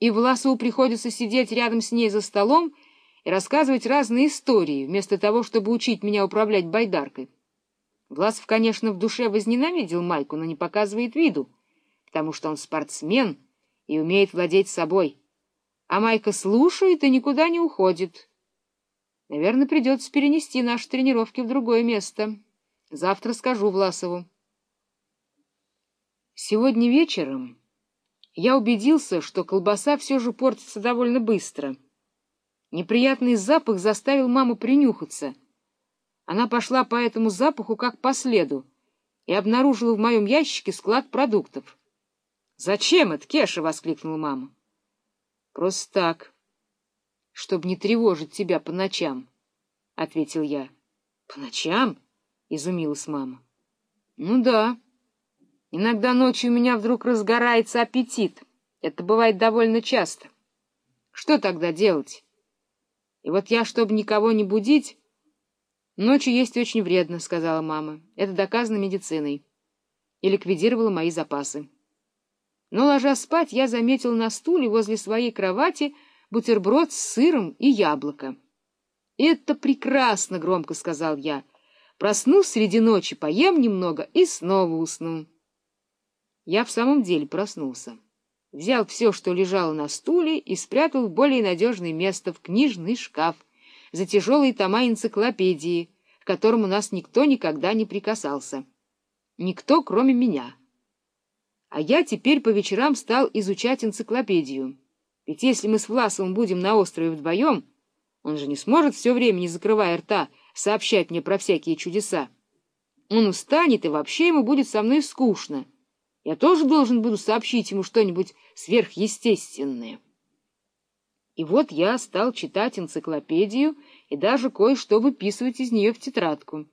и Власову приходится сидеть рядом с ней за столом и рассказывать разные истории, вместо того, чтобы учить меня управлять байдаркой. Власов, конечно, в душе возненавидел Майку, но не показывает виду, потому что он спортсмен и умеет владеть собой. А Майка слушает и никуда не уходит. Наверное, придется перенести наши тренировки в другое место. Завтра скажу Власову. Сегодня вечером я убедился, что колбаса все же портится довольно быстро. Неприятный запах заставил маму принюхаться. Она пошла по этому запаху как по следу и обнаружила в моем ящике склад продуктов. — Зачем это, Кеша? — воскликнула мама. — Просто так, чтобы не тревожить тебя по ночам, — ответил я. — По ночам? —— изумилась мама. — Ну да. Иногда ночью у меня вдруг разгорается аппетит. Это бывает довольно часто. Что тогда делать? И вот я, чтобы никого не будить... Ночью есть очень вредно, — сказала мама. Это доказано медициной. И ликвидировала мои запасы. Но, ложась спать, я заметил на стуле возле своей кровати бутерброд с сыром и яблоко. — Это прекрасно, — громко сказал я. — Проснусь среди ночи, поем немного и снова усну. Я в самом деле проснулся. Взял все, что лежало на стуле, и спрятал в более надежное место, в книжный шкаф, за тяжелые тома энциклопедии, к которым у нас никто никогда не прикасался. Никто, кроме меня. А я теперь по вечерам стал изучать энциклопедию. Ведь если мы с Власовым будем на острове вдвоем, он же не сможет все время, не закрывая рта, сообщать мне про всякие чудеса. Он устанет, и вообще ему будет со мной скучно. Я тоже должен буду сообщить ему что-нибудь сверхъестественное. И вот я стал читать энциклопедию и даже кое-что выписывать из нее в тетрадку.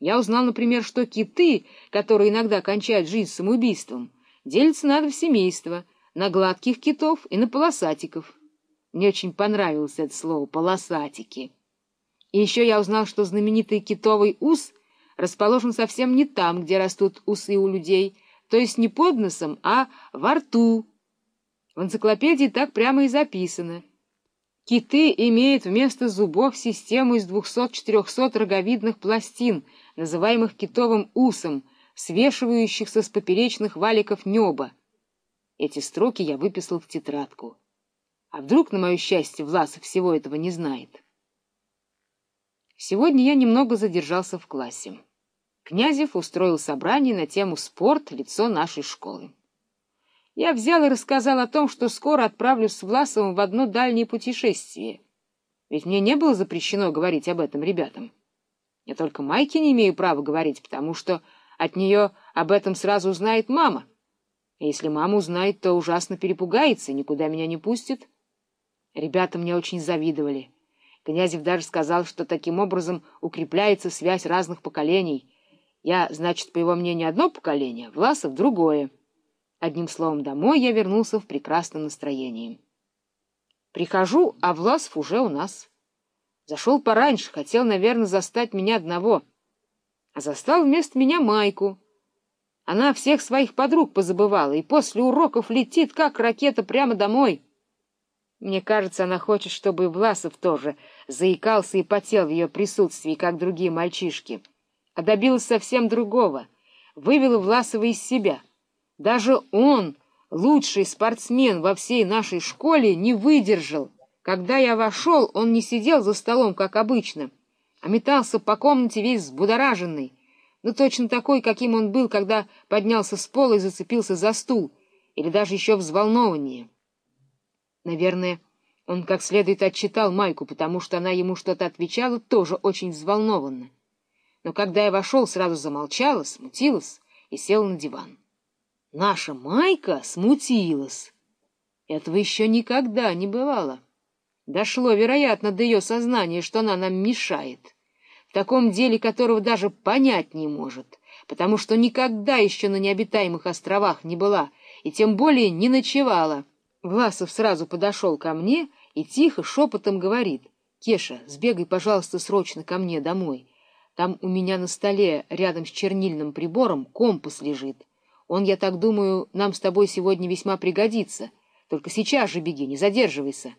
Я узнал, например, что киты, которые иногда кончают жизнь самоубийством, делятся на два семейства — на гладких китов и на полосатиков. Мне очень понравилось это слово «полосатики». И еще я узнал, что знаменитый китовый ус расположен совсем не там, где растут усы у людей, то есть не под носом, а во рту. В энциклопедии так прямо и записано. Киты имеют вместо зубов систему из 200-400 роговидных пластин, называемых китовым усом, свешивающихся с поперечных валиков неба. Эти строки я выписал в тетрадку. А вдруг, на мое счастье, Власов всего этого не знает? Сегодня я немного задержался в классе. Князев устроил собрание на тему «Спорт. Лицо нашей школы». Я взял и рассказал о том, что скоро отправлюсь с Власовым в одно дальнее путешествие. Ведь мне не было запрещено говорить об этом ребятам. Я только Майке не имею права говорить, потому что от нее об этом сразу узнает мама. А если мама узнает, то ужасно перепугается и никуда меня не пустит. Ребята мне очень завидовали. Князев даже сказал, что таким образом укрепляется связь разных поколений. Я, значит, по его мнению, одно поколение, Власов — другое. Одним словом, домой я вернулся в прекрасном настроении. Прихожу, а Власов уже у нас. Зашел пораньше, хотел, наверное, застать меня одного. А застал вместо меня Майку. Она всех своих подруг позабывала и после уроков летит, как ракета, прямо домой. Мне кажется, она хочет, чтобы и Власов тоже заикался и потел в ее присутствии, как другие мальчишки. А добилась совсем другого. Вывела Власова из себя. Даже он, лучший спортсмен во всей нашей школе, не выдержал. Когда я вошел, он не сидел за столом, как обычно, а метался по комнате весь взбудораженный, но точно такой, каким он был, когда поднялся с пола и зацепился за стул, или даже еще взволнованнее. Наверное, он как следует отчитал Майку, потому что она ему что-то отвечала тоже очень взволнованно. Но когда я вошел, сразу замолчала, смутилась и села на диван. Наша Майка смутилась. Этого еще никогда не бывало. Дошло, вероятно, до ее сознания, что она нам мешает, в таком деле которого даже понять не может, потому что никогда еще на необитаемых островах не была и тем более не ночевала. Власов сразу подошел ко мне и тихо, шепотом говорит, «Кеша, сбегай, пожалуйста, срочно ко мне домой. Там у меня на столе рядом с чернильным прибором компас лежит. Он, я так думаю, нам с тобой сегодня весьма пригодится. Только сейчас же беги, не задерживайся.